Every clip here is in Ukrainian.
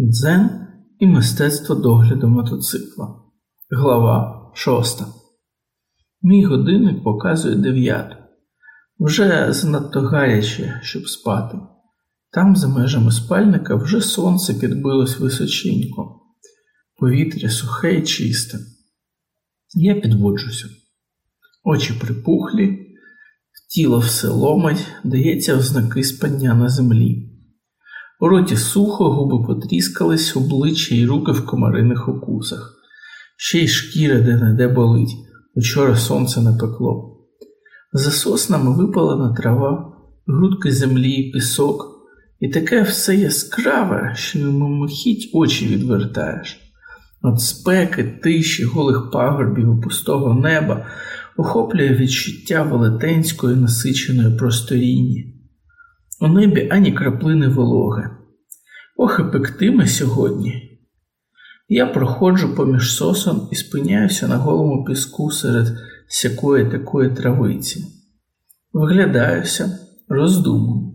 Дзен і мистецтво догляду мотоцикла. Глава 6. Мій годинник показує дев'яту. Вже занадто гаряче, щоб спати. Там, за межами спальника, вже сонце підбилось височенько. Повітря сухе і чисте. Я підводжуся. Очі припухлі, тіло все ломать, дається в знаки спання на землі. У роті сухо, губи потріскались, обличчя і руки в комариних укусах. Ще й шкіра де не болить. Учора сонце напекло. За соснами випалена трава, грудки землі, пісок, і таке все яскраве, що мимохідь очі відвертаєш. От спеки, тиші, голих пагорбів і пустого неба охоплює відчуття велетенської насиченої просторінні. У небі ані краплини вологи. Ох і пектиме сьогодні. Я проходжу поміж сосон і спиняюся на голому піску серед сякої такої травиці. Виглядаюся, роздумую.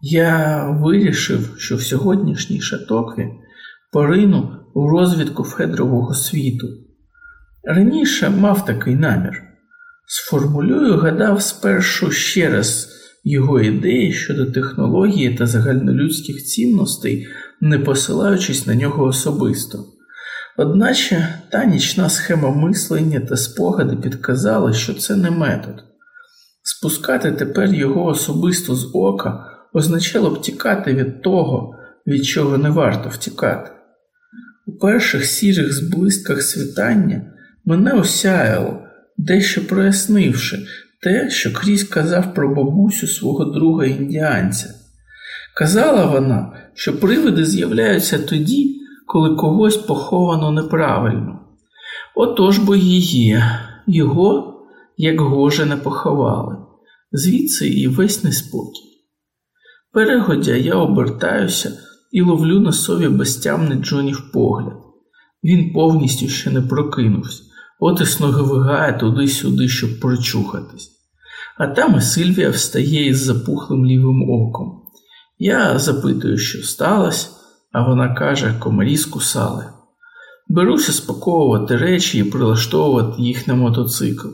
Я вирішив, що в сьогоднішній шатокві порину у розвідку Федорового світу. Раніше мав такий намір. Сформулюю, гадав спершу ще раз його ідеї щодо технології та загальнолюдських цінностей, не посилаючись на нього особисто. Одначе та нічна схема мислення та спогади підказали, що це не метод. Спускати тепер його особисто з ока означало б тікати від того, від чого не варто втікати. У перших сірих зблистках світання мене осяяло, дещо прояснивши, те, що крізь казав про бабусю свого друга індіанця. Казала вона, що привиди з'являються тоді, коли когось поховано неправильно. Отож бо її, його, як гоже, не поховали, звідси і весь неспокій. Перегодя я обертаюся і ловлю на сові безтямний Джонів погляд. Він повністю ще не прокинувся, от і сноговигає туди-сюди, щоб прочухатись. А там і Сильвія встає із запухлим лівим оком. Я запитую, що сталося, а вона каже, комарі скусали. Беруся спаковувати речі і прилаштовувати їх на мотоцикл.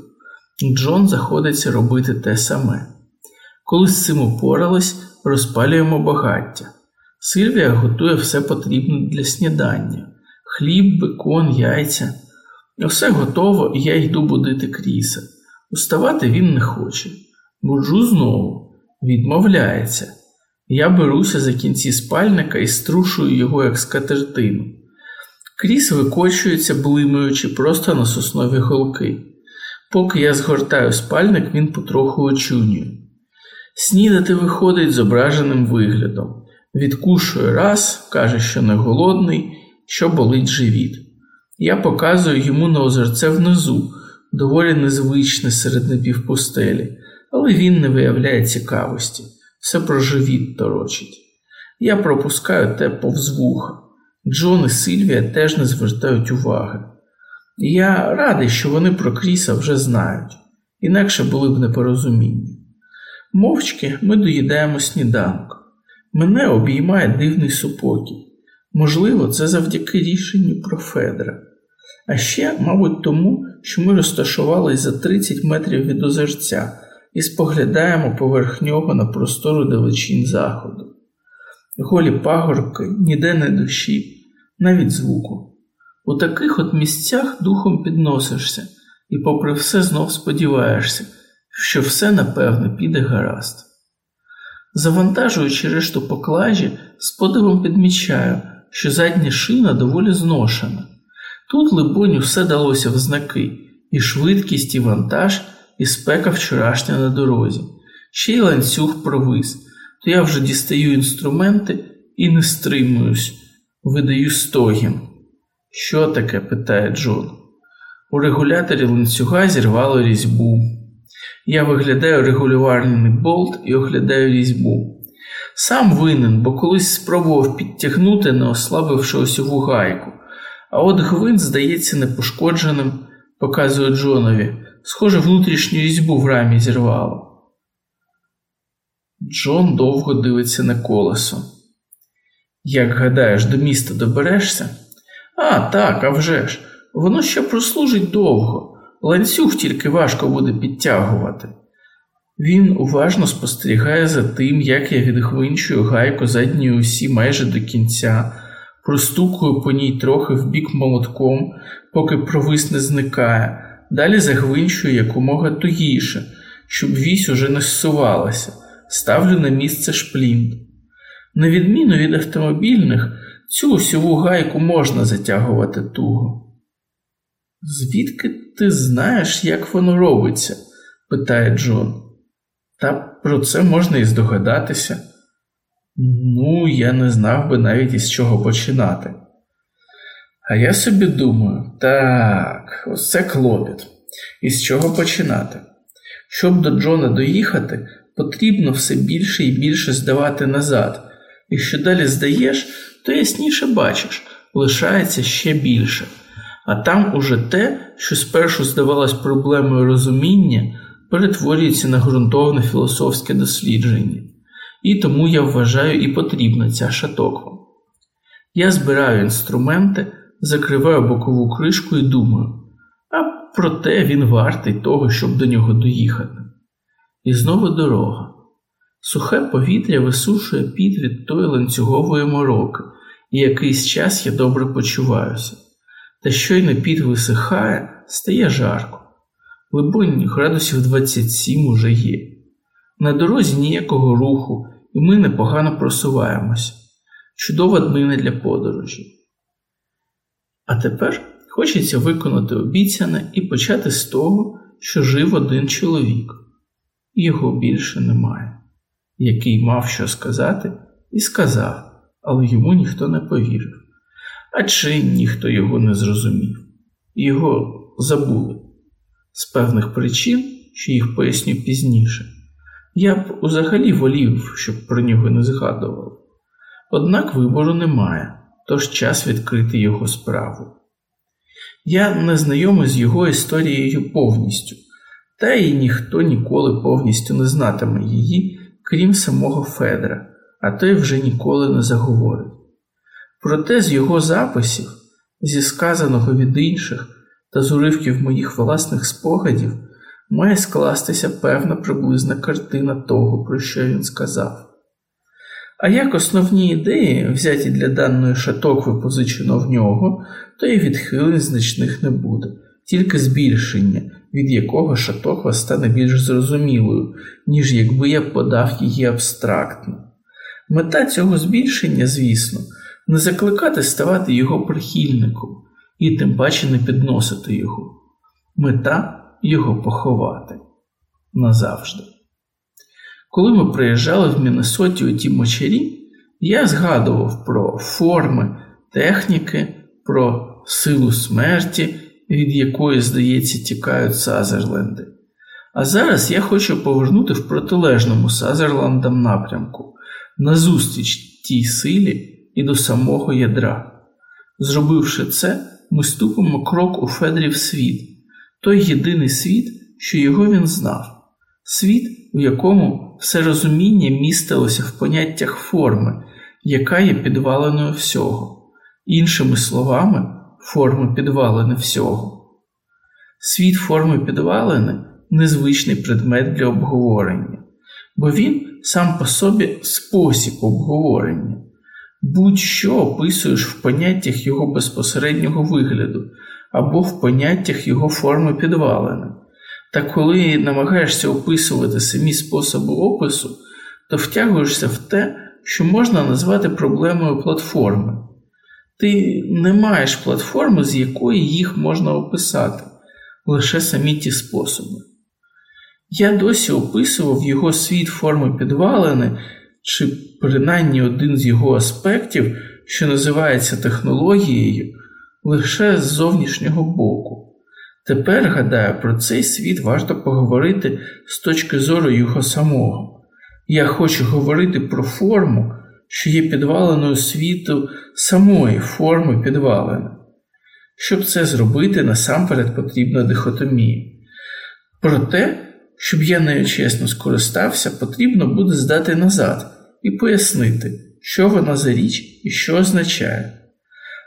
Джон заходиться робити те саме. Коли з цим упорались, розпалюємо багаття. Сильвія готує все потрібне для снідання: хліб, бекон, яйця. Все готово, і я йду будити кріса. Уставати він не хоче. Буджу знову, відмовляється. Я беруся за кінці спальника і струшую його, як скатертину. Кріс викочується, блимаючи просто на соснові голки. Поки я згортаю спальник, він потроху очунює. Снідати виходить зображеним виглядом. Відкушує раз, каже, що не голодний, що болить живіт. Я показую йому на озерце внизу доволі незвичне серед напівпустелі, але він не виявляє цікавості, все про живіт торочить. Я пропускаю те повз вуха. Джон і Сильвія теж не звертають уваги. Я радий, що вони про Кріса вже знають, інакше були б непорозуміння. Мовчки ми доїдаємо сніданок. Мене обіймає дивний супокій. Можливо, це завдяки рішенню про Федра. А ще, мабуть, тому, що ми розташувались за 30 метрів від озерця і споглядаємо поверх нього на простору далечин заходу. Голі пагорбки, ніде не душі, навіть звуку. У таких от місцях духом підносишся і, попри все, знов сподіваєшся, що все напевно піде гаразд. Завантажуючи решту поклажі, з подивом підмічаю, що задня шина доволі зношена. Тут, либонь, все далося в знаки, і швидкість, і вантаж, і спека вчорашня на дорозі. Ще й ланцюг провис, то я вже дістаю інструменти і не стримуюсь, видаю стогін. Що таке? питає Джон. У регуляторі ланцюга зірвало різьбу. Я виглядаю регулювальний болт і оглядаю різьбу. Сам винен, бо колись спробував підтягнути, не ослабивши осьову гайку. А от гвинт, здається, непошкодженим, показує Джонові. Схоже, внутрішню різьбу в рамі зірвало. Джон довго дивиться на колесо. Як гадаєш, до міста доберешся? А, так, а вже ж. Воно ще прослужить довго, ланцюг тільки важко буде підтягувати. Він уважно спостерігає за тим, як я відгвинчую гайку задньої усі майже до кінця, простукую по ній трохи в бік молотком, поки провис не зникає, далі загвинчую якомога тугіше, щоб вісь уже не зсувалася, ставлю на місце шплінт. На відміну від автомобільних, цю осьову гайку можна затягувати туго. Звідки ти знаєш, як воно робиться? питає Джон. Та про це можна і здогадатися. Ну, я не знав би навіть із чого починати. А я собі думаю, так, ось це клопіт. Із чого починати? Щоб до Джона доїхати, потрібно все більше і більше здавати назад, і що далі здаєш, то ясніше бачиш, лишається ще більше. А там уже те, що спершу здавалось проблемою розуміння, перетворюється на ґрунтовне філософське дослідження. І тому я вважаю і потрібна ця шатоква. Я збираю інструменти, закриваю бокову кришку і думаю, а проте він вартий того, щоб до нього доїхати. І знову дорога. Сухе повітря висушує під від тої ланцюгової мороки, і якийсь час я добре почуваюся. Та щойно під висихає, стає жарко. Либонь, градусів 27 уже є. На дорозі ніякого руху, і ми непогано просуваємося. Чудова днина для подорожі. А тепер хочеться виконати обіцяне і почати з того, що жив один чоловік, його більше немає, який мав що сказати і сказав, але йому ніхто не повірив. А чи ніхто його не зрозумів, його забули з певних причин, що їх поясню пізніше. Я б взагалі волів, щоб про нього не згадував. Однак вибору немає, тож час відкрити його справу. Я не знайомий з його історією повністю, та й ніхто ніколи повністю не знатиме її, крім самого Федора, а той вже ніколи не заговорить. Проте з його записів, зі сказаного від інших та з уривків моїх власних спогадів має скластися певна приблизна картина того, про що він сказав. А як основні ідеї, взяті для даної шатокви позичено в нього, то і відхилень значних не буде, тільки збільшення, від якого шатоква стане більш зрозумілою, ніж якби я подав її абстрактно. Мета цього збільшення, звісно, не закликати ставати його прихильником і тим паче не підносити його. Мета його поховати назавжди. Коли ми приїжджали в Міннесоті у ті мочарі, я згадував про форми, техніки, про силу смерті, від якої, здається, тікають Сазерленди. А зараз я хочу повернути в протилежному Сазерландам напрямку, назустріч тій силі і до самого ядра. Зробивши це, ми ступимо крок у Федрів світ, той єдиний світ, що його він знав, світ, у якому все розуміння містилося в поняттях форми, яка є підваленою всього, іншими словами, форми підвалини всього. Світ форми підвалини незвичний предмет для обговорення, бо він сам по собі спосіб обговорення. Будь-що описуєш в поняттях його безпосереднього вигляду або в поняттях його форми підвалини. Та коли намагаєшся описувати самі способи опису, то втягуєшся в те, що можна назвати проблемою платформи. Ти не маєш платформи, з якої їх можна описати, лише самі ті способи. Я досі описував його світ форми підвалини, чи принаймні один з його аспектів, що називається технологією, лише з зовнішнього боку. Тепер, гадаю, про цей світ варто поговорити з точки зору його самого. Я хочу говорити про форму, що є підваленою світу самої форми підвалини. Щоб це зробити, насамперед потрібна дихотомія. Проте, щоб я нею чесно скористався, потрібно буде здати назад і пояснити, що вона за річ і що означає.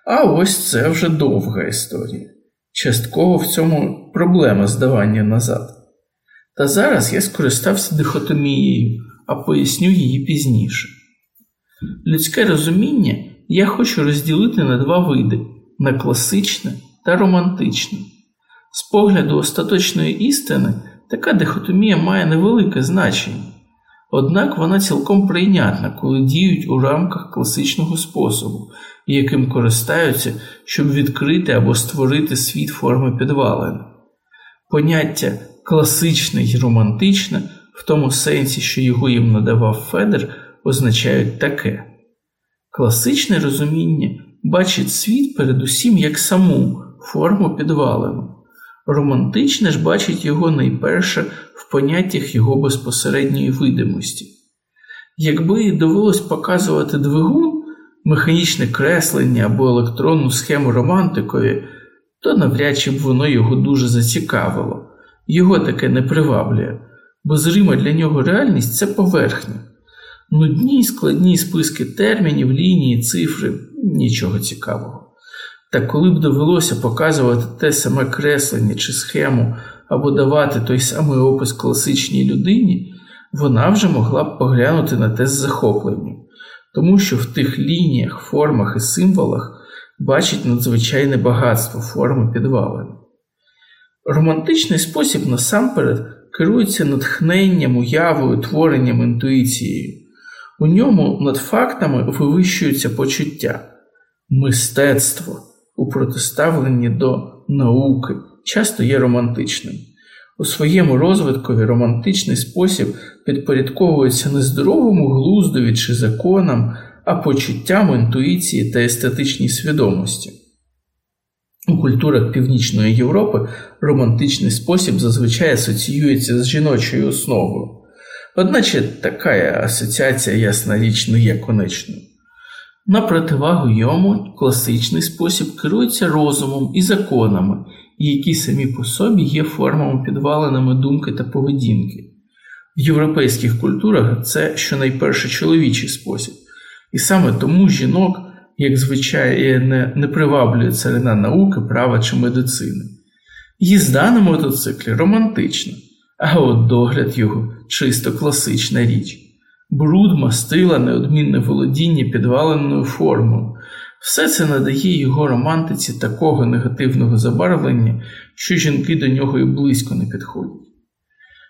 А ось це вже довга історія. Частково в цьому проблема здавання назад. Та зараз я скористався дихотомією, а поясню її пізніше. Людське розуміння я хочу розділити на два види на класичне та романтичне. З погляду остаточної істини, така дихотомія має невелике значення, однак вона цілком прийнятна, коли діють у рамках класичного способу, яким користаються, щоб відкрити або створити світ форми підвалин. Поняття класичне і романтичне, в тому сенсі, що його їм надавав Федер, означають таке. Класичне розуміння бачить світ передусім як саму форму підвалену. Романтичне ж бачить його найперше в поняттях його безпосередньої видимості. Якби довелось показувати двигун, механічне креслення або електронну схему романтикові, то навряд чи б воно його дуже зацікавило, його таке не приваблює, бо зрима для нього реальність це поверхня. Нудні складні списки термінів, лінії, цифри нічого цікавого. Та коли б довелося показувати те саме креслення чи схему або давати той самий опис класичній людині, вона вже могла б поглянути на те з захопленням, тому що в тих лініях, формах і символах бачить надзвичайне багатство форми підвалини. Романтичний спосіб насамперед керується натхненням, уявою, творенням, інтуїцією. У ньому над фактами вивищуються почуття, мистецтво у протиставленні до науки часто є романтичним. У своєму розвиткові романтичний спосіб підпорядковується не здоровому глуздові чи законам, а почуттям інтуїції та естетичній свідомості. У культурах Північної Європи романтичний спосіб зазвичай асоціюється з жіночою основою, одначе така асоціація, ясна річ, не є конечною. На противагу йому класичний спосіб керується розумом і законами, які самі по собі є формами підваленими думки та поведінки. В європейських культурах це щонайперше чоловічий спосіб, і саме тому жінок, як звичайно, не, не приваблює царина науки, права чи медицини. Їзда на мотоциклі романтична, а от догляд його чисто класична річ. Бруд, мастила, неодмінне володіння підваленою формою. Все це надає його романтиці такого негативного забарвлення, що жінки до нього і близько не підходять.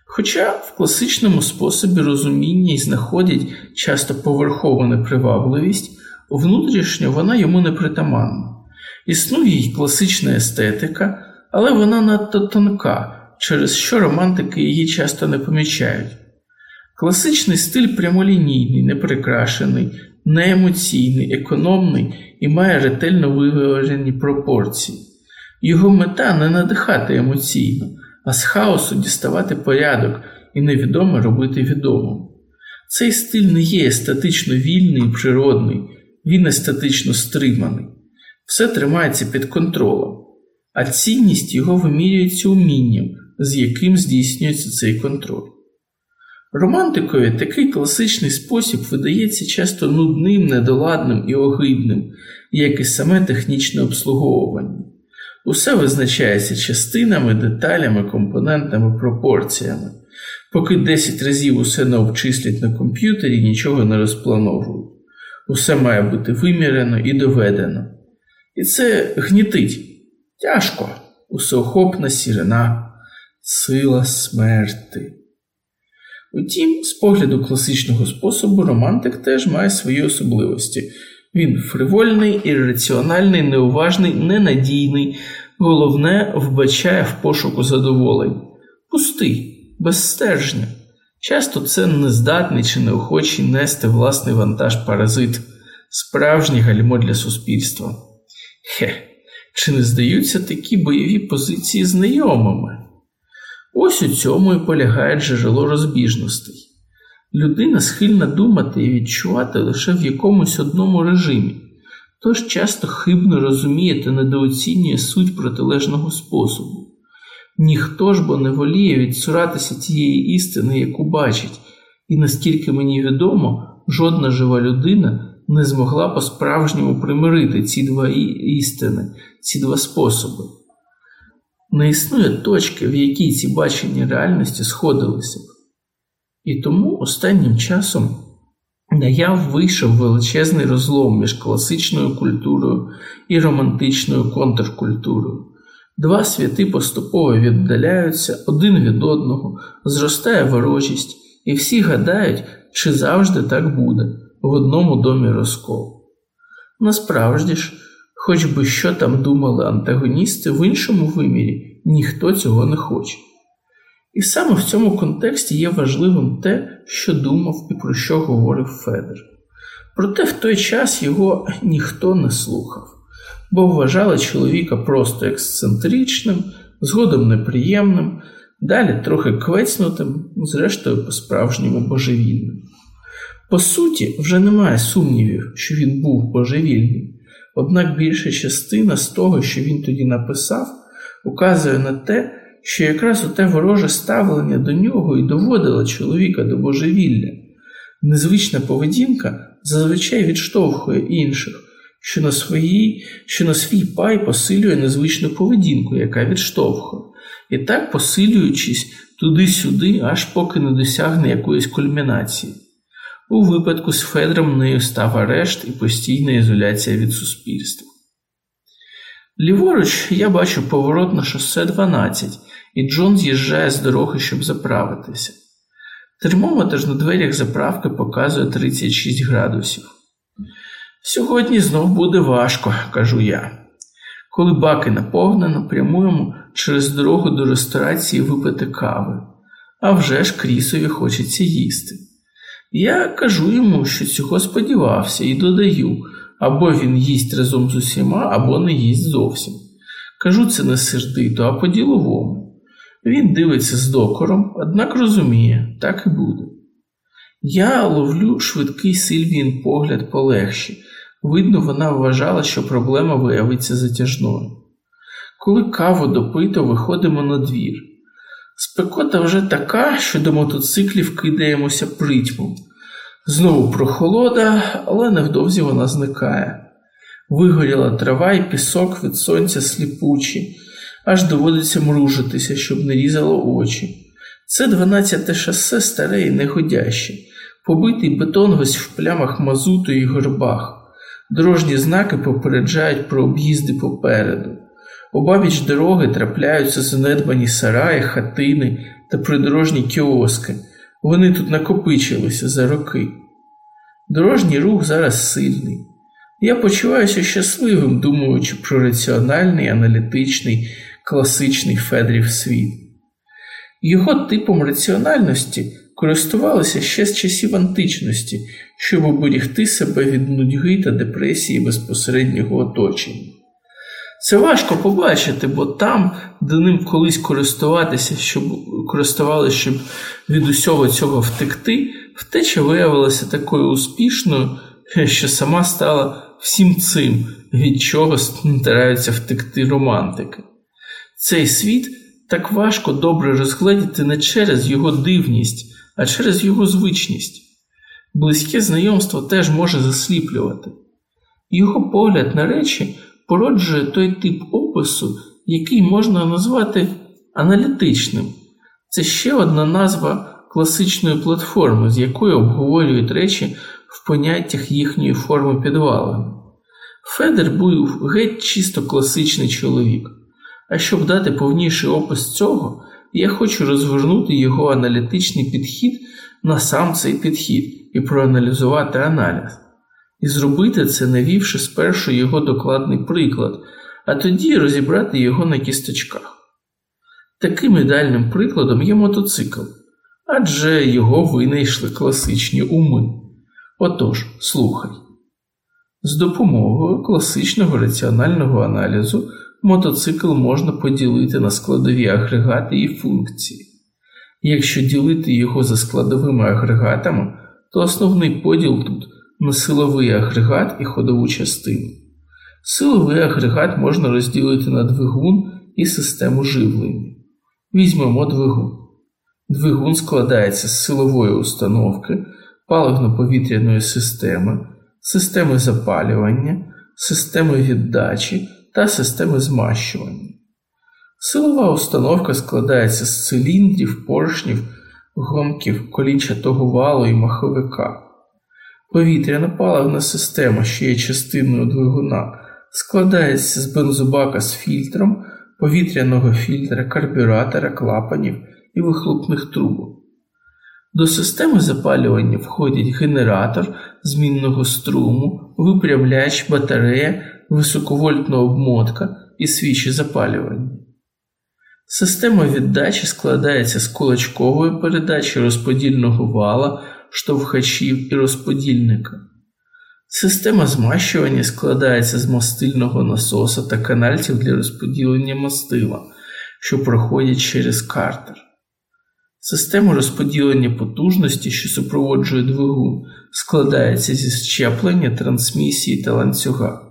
Хоча в класичному способі розуміння й знаходять часто поверхову непривабливість, внутрішньо вона йому не притаманна. Існує й класична естетика, але вона надто тонка, через що романтики її часто не помічають. Класичний стиль прямолінійний, неприкрашений, неемоційний, економний і має ретельно виважені пропорції. Його мета не надихати емоційно, а з хаосу діставати порядок і невідоме робити відомим. Цей стиль не є естетично вільний і природний, він естетично стриманий, все тримається під контролем, а цінність його вимірюється умінням, з яким здійснюється цей контроль. Романтикові такий класичний спосіб видається часто нудним, недоладним і огидним, як і саме технічне обслуговування. Усе визначається частинами, деталями, компонентами, пропорціями. Поки 10 разів усе не обчислять на комп'ютері, нічого не розплановують. Усе має бути вимірено і доведено. І це гнітить тяжко, усеохопна сірена, сила смерти. Утім, з погляду класичного способу, романтик теж має свої особливості. Він фривольний, ірраціональний, неуважний, ненадійний, головне, вбачає в пошуку задоволень, пустий, безстержня. Часто це нездатний чи неохочий нести власний вантаж паразит, справжнє гальмо для суспільства. Хе, чи не здаються такі бойові позиції знайомими? Ось у цьому і полягає джерело розбіжностей. Людина схильна думати і відчувати лише в якомусь одному режимі, тож часто хибно розуміє та недооцінює суть протилежного способу. Ніхто ж бо не воліє відсуратися тієї істини, яку бачить, і наскільки мені відомо, жодна жива людина не змогла по-справжньому примирити ці два істини, ці два способи. Не існує точки, в якій ці бачення реальності сходилися б. І тому останнім часом наяв вийшов величезний розлом між класичною культурою і романтичною контркультурою. Два святи поступово віддаляються один від одного, зростає ворожість, і всі гадають, чи завжди так буде в одному домі розкол. Насправді ж, хоч би що там думали антагоністи, в іншому вимірі ніхто цього не хоче. І саме в цьому контексті є важливим те, що думав і про що говорив Федер. Проте в той час його ніхто не слухав, бо вважали чоловіка просто ексцентричним, згодом неприємним, далі трохи квецнутим, зрештою по-справжньому божевільним. По суті, вже немає сумнівів, що він був божевільний, однак більша частина з того, що він тоді написав, указує на те, що якраз оте вороже ставлення до нього і доводило чоловіка до божевілля. Незвична поведінка зазвичай відштовхує інших, що на свої, що на свій пай посилює незвичну поведінку, яка відштовхує, і так посилюючись туди-сюди, аж поки не досягне якоїсь кульмінації. У випадку з Федром нею став арешт і постійна ізоляція від суспільства. Ліворуч я бачу поворот на шосе 12, і Джон з'їжджає з дороги, щоб заправитися. Термометр на дверях заправки показує 36 градусів. Сьогодні знов буде важко, кажу я. Коли баки наповнено, прямуємо через дорогу до ресторації випити кави. А вже ж крісові хочеться їсти. Я кажу йому, що цього сподівався, і додаю або він їсть разом з усіма, або не їсть зовсім. Кажу це не сердито, а по-діловому. Він дивиться з докором, однак розуміє, так і буде. Я ловлю швидкий Сильвіїн погляд полегші. Видно, вона вважала, що проблема виявиться затяжною. Коли каву допито, виходимо на двір. Спекота вже така, що до мотоциклів кидаємося притьмом. Знову прохолода, але невдовзі вона зникає. Вигоріла трава і пісок від сонця сліпучі, аж доводиться мружитися, щоб не різало очі. Це 12-те шосе старе і негодяще, побитий бетон весь в плямах мазуту і горбах. Дорожні знаки попереджають про об'їзди попереду. Обабіч дороги трапляються занедбані сараї, хатини та придорожні кіоски. Вони тут накопичилися за роки. Дорожній рух зараз сильний. Я почуваюся щасливим, думаючи про раціональний, аналітичний, класичний Федрів світ. Його типом раціональності користувалися ще з часів античності, щоб оберігти себе від нудьги та депресії безпосереднього оточення. Це важко побачити, бо там, де ним колись користуватися, щоб користувалися, щоб від усього цього втекти, втеча виявилася такою успішною, що сама стала всім цим, від чого стараються втекти романтики. Цей світ так важко добре розгледіти не через його дивність, а через його звичність. Близьке знайомство теж може засліплювати. Його погляд на речі породжує той тип опису, який можна назвати аналітичним. Це ще одна назва класичної платформи, з якою обговорюють речі в поняттях їхньої форми підвалини. Федер був геть чисто класичний чоловік. А щоб дати повніший опис цього, я хочу розвернути його аналітичний підхід на сам цей підхід і проаналізувати аналіз і зробити це, навівши спершу його докладний приклад, а тоді розібрати його на кісточках. Таким ідеальним прикладом є мотоцикл, адже його винайшли класичні уми. Отож, слухай. З допомогою класичного раціонального аналізу мотоцикл можна поділити на складові агрегати і функції. Якщо ділити його за складовими агрегатами, то основний поділ тут на силовий агрегат і ходову частину. Силовий агрегат можна розділити на двигун і систему живлення. Візьмемо двигун. Двигун складається з силової установки, паливно-повітряної системи, системи запалювання, системи віддачі та системи змащування. Силова установка складається з циліндрів, поршнів, гомків, колінчатого валу і маховика. Повітряна паливна система, що є частиною двигуна, складається з бензобака з фільтром, повітряного фільтра, карбюратора, клапанів і вихлопних трубок. До системи запалювання входять генератор змінного струму, випрямляч, батарея, високовольтна обмотка і свічі запалювання. Система віддачі складається з кулачкової передачі розподільного вала, штовхачів і розподільника. Система змащування складається з мастильного насоса та канальців для розподілення мастила, що проходять через картер. Система розподілення потужності, що супроводжує двигун, складається зі щеплення, трансмісії та ланцюга.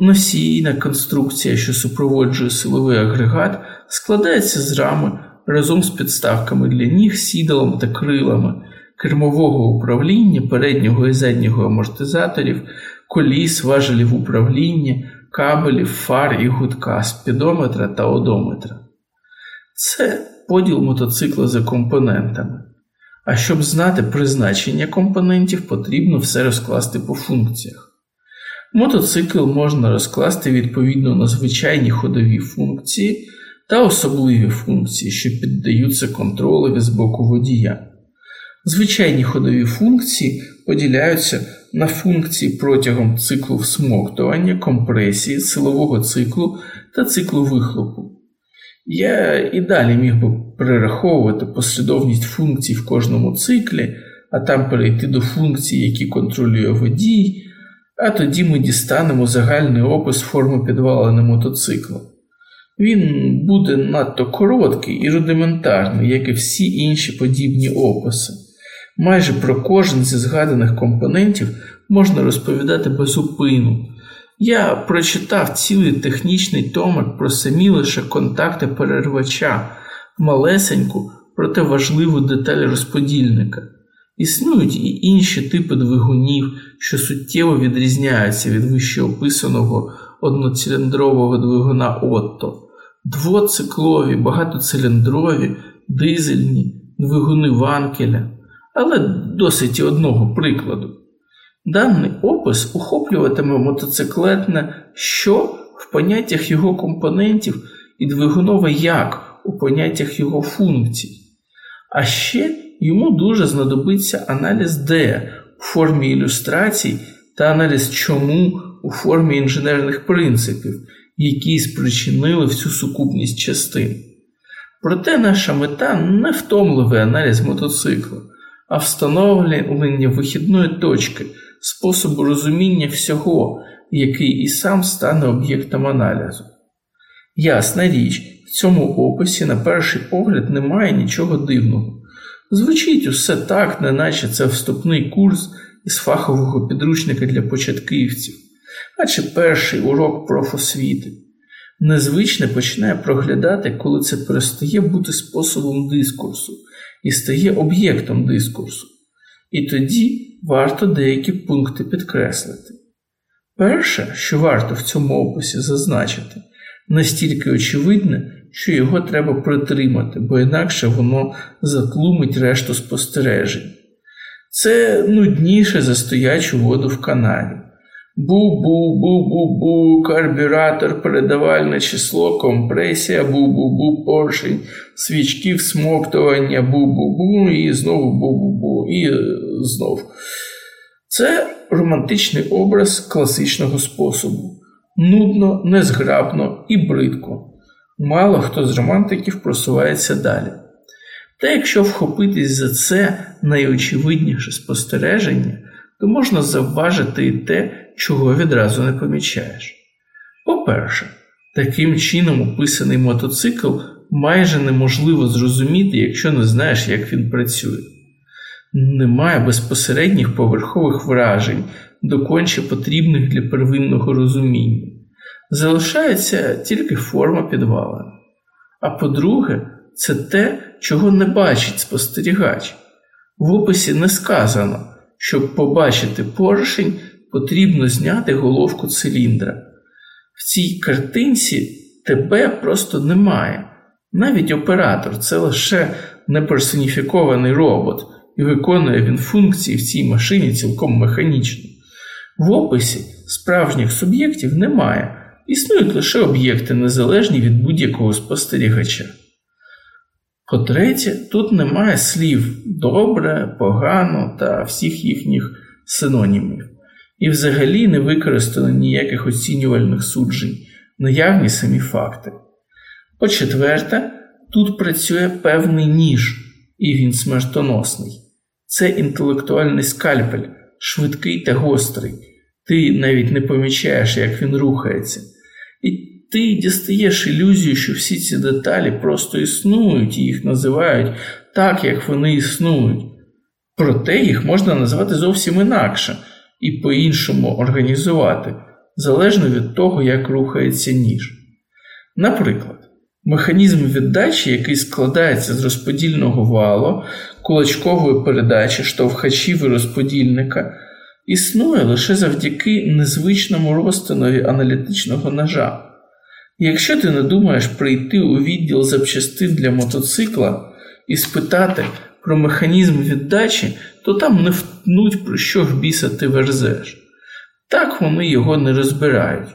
Носійна конструкція, що супроводжує силовий агрегат, складається з рами разом з підставками для ніг, сідалом та крилами, кермового управління, переднього і заднього амортизаторів, коліс, важелів управління, кабелів, фар і гудка, спідометра та одометра. Це поділ мотоцикла за компонентами. А щоб знати призначення компонентів, потрібно все розкласти по функціях. Мотоцикл можна розкласти відповідно на звичайні ходові функції та особливі функції, що піддаються контролеві з боку водія. Звичайні ходові функції поділяються на функції протягом циклу всмоктування, компресії, силового циклу та циклу вихлопу. Я і далі міг би перераховувати послідовність функцій в кожному циклі, а там перейти до функцій, які контролює водій, а тоді ми дістанемо загальний опис форми підвалини мотоцикла. Він буде надто короткий і рудиментарний, як і всі інші подібні описи. Майже про кожен зі згаданих компонентів можна розповідати без упину. Я прочитав цілий технічний томик про самі лише контакти перервача, малесеньку, проте важливу деталь розподільника. Існують і інші типи двигунів, що суттєво відрізняються від вищеописаного одноциліндрового двигуна Отто, двоциклові, багатоциліндрові, дизельні, двигуни Ванкеля, але досить і одного прикладу. Даний опис охоплюватиме мотоциклетне що в поняттях його компонентів і двигунове як у поняттях його функцій. А ще йому дуже знадобиться аналіз Д у формі ілюстрацій та аналіз чому у формі інженерних принципів, які спричинили всю сукупність частин. Проте наша мета не втомливий аналіз мотоцикла, а встановлення вихідної точки, способу розуміння всього, який і сам стане об'єктом аналізу. Ясна річ, в цьому описі, на перший погляд, немає нічого дивного. Звучить усе так, неначе це вступний курс із фахового підручника для початківців, наче перший урок профосвіти. Незвичне починає проглядати, коли це перестає бути способом дискурсу і стає об'єктом дискурсу. І тоді варто деякі пункти підкреслити. Перше, що варто в цьому описі зазначити, настільки очевидне, що його треба притримати, бо інакше воно затлумить решту спостережень. Це нудніше за стоячу воду в каналі. Бу-бу-бу-бу-бу, карбюратор, передавальне число, компресія, бу-бу-бу, поршень, свічки всмоктування, бу-бу-бу, і знову бу-бу-бу, і знов. Це романтичний образ класичного способу. Нудно, незграбно і бридко. Мало хто з романтиків просувається далі. Та якщо вхопитись за це найочевидніше спостереження, то можна завважити те, чого відразу не помічаєш. По-перше, таким чином описаний мотоцикл майже неможливо зрозуміти, якщо не знаєш, як він працює. Немає безпосередніх поверхових вражень, доконче потрібних для первинного розуміння. Залишається тільки форма підвала. А по-друге, це те, чого не бачить спостерігач. В описі не сказано, Щоб побачити поршень, потрібно зняти головку циліндра. В цій картинці тебе просто немає. Навіть оператор це лише неперсоніфікований робот, і виконує він функції в цій машині цілком механічно. В описі справжніх суб'єктів немає, існують лише об'єкти, незалежні від будь-якого спостерігача. По-третє, тут немає слів добре, погано та всіх їхніх синонімів, і взагалі не використано ніяких оцінювальних суджень, наявні самі факти. По-четверте, тут працює певний ніж, і він смертоносний. Це інтелектуальний скальпель, швидкий та гострий. Ти навіть не помічаєш, як він рухається. І ти дістаєш ілюзію, що всі ці деталі просто існують і їх називають так, як вони існують. Проте їх можна назвати зовсім інакше і по-іншому організувати, залежно від того, як рухається ніж. Наприклад, механізм віддачі, який складається з розподільного валу, кулачкової передачі, штовхачів і розподільника, існує лише завдяки незвичному розтинові аналітичного ножа. Якщо ти не думаєш прийти у відділ запчастин для мотоцикла і спитати про механізм віддачі, то там не втнуть, про що в біса ти верзеш. Так вони його не розбирають.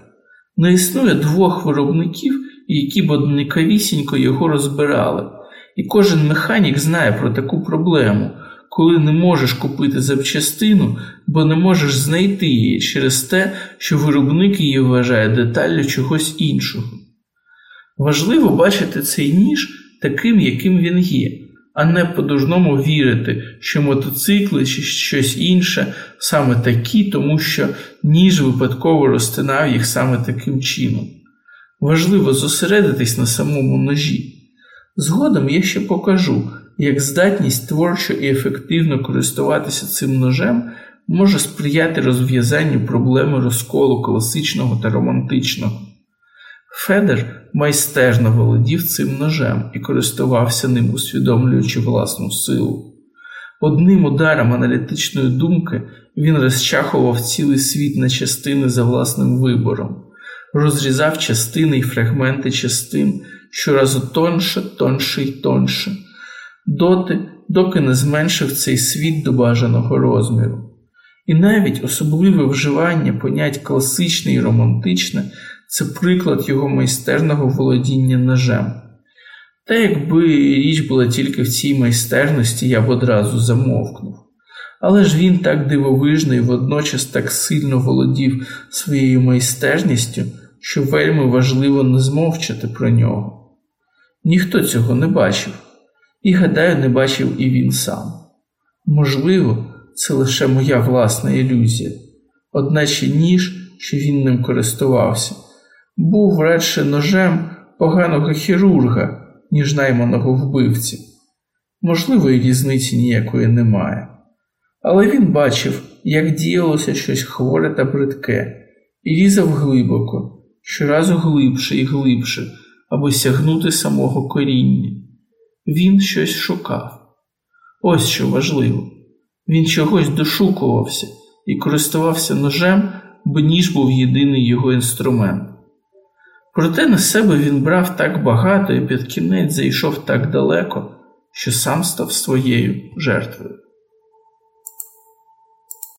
Не існує двох виробників, які б однаковісінько його розбирали, і кожен механік знає про таку проблему, коли не можеш купити запчастину, бо не можеш знайти її через те, що виробник її вважає деталлю чогось іншого. Важливо бачити цей ніж таким, яким він є, а не по-дужному вірити, що мотоцикли чи щось інше саме такі, тому що ніж випадково розтинав їх саме таким чином. Важливо зосередитись на самому ножі. Згодом я ще покажу, як здатність творчо і ефективно користуватися цим ножем може сприяти розв'язанню проблеми розколу класичного та романтичного. Федер майстерно володів цим ножем і користувався ним, усвідомлюючи власну силу. Одним ударом аналітичної думки він розчахував цілий світ на частини за власним вибором, розрізав частини й фрагменти частин щоразу тонше, тонше й тонше, доти, доки не зменшив цей світ до бажаного розміру. І навіть особливе вживання понять класичне і романтичне це приклад його майстерного володіння ножем. Та якби річ була тільки в цій майстерності, я б одразу замовкнув. Але ж він так дивовижно і водночас так сильно володів своєю майстерністю, що вельми важливо не змовчати про нього. Ніхто цього не бачив, і, гадаю, не бачив і він сам. Можливо, це лише моя власна ілюзія, одначе ніж, що він ним користувався, був радше ножем поганого хірурга, ніж найманого вбивці. Можливо, і різниці ніякої немає. Але він бачив, як діялося щось хворе та бридке, і різав глибоко, щоразу глибше і глибше, аби сягнути самого коріння. Він щось шукав. Ось що важливо. Він чогось дошукувався і користувався ножем, бо ніж був єдиний його інструмент. Проте на себе він брав так багато і під кінець зайшов так далеко, що сам став своєю жертвою.